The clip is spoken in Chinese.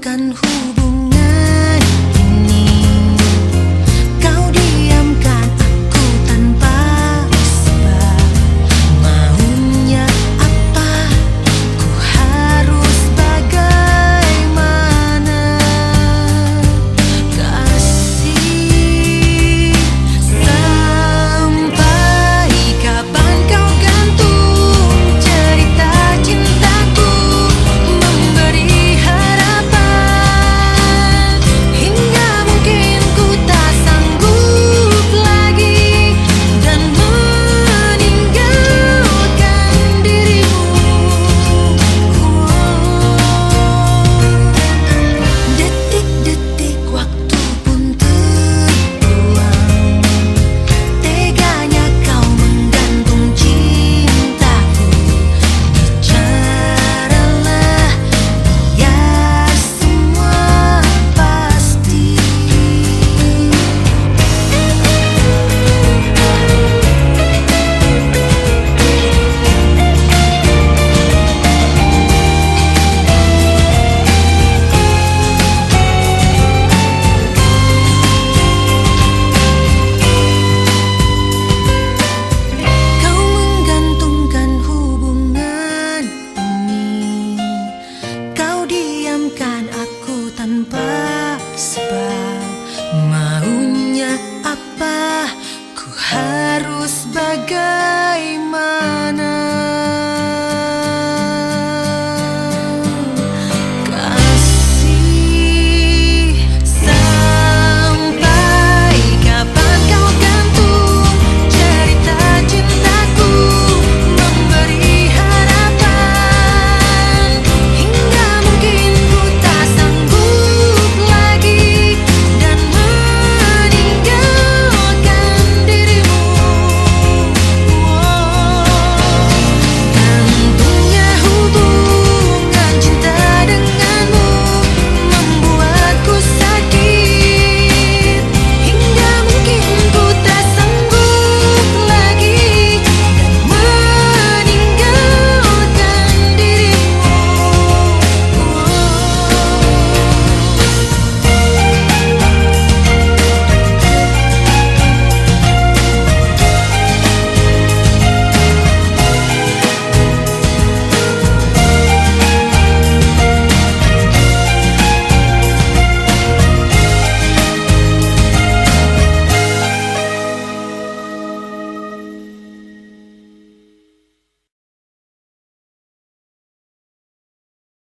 敢护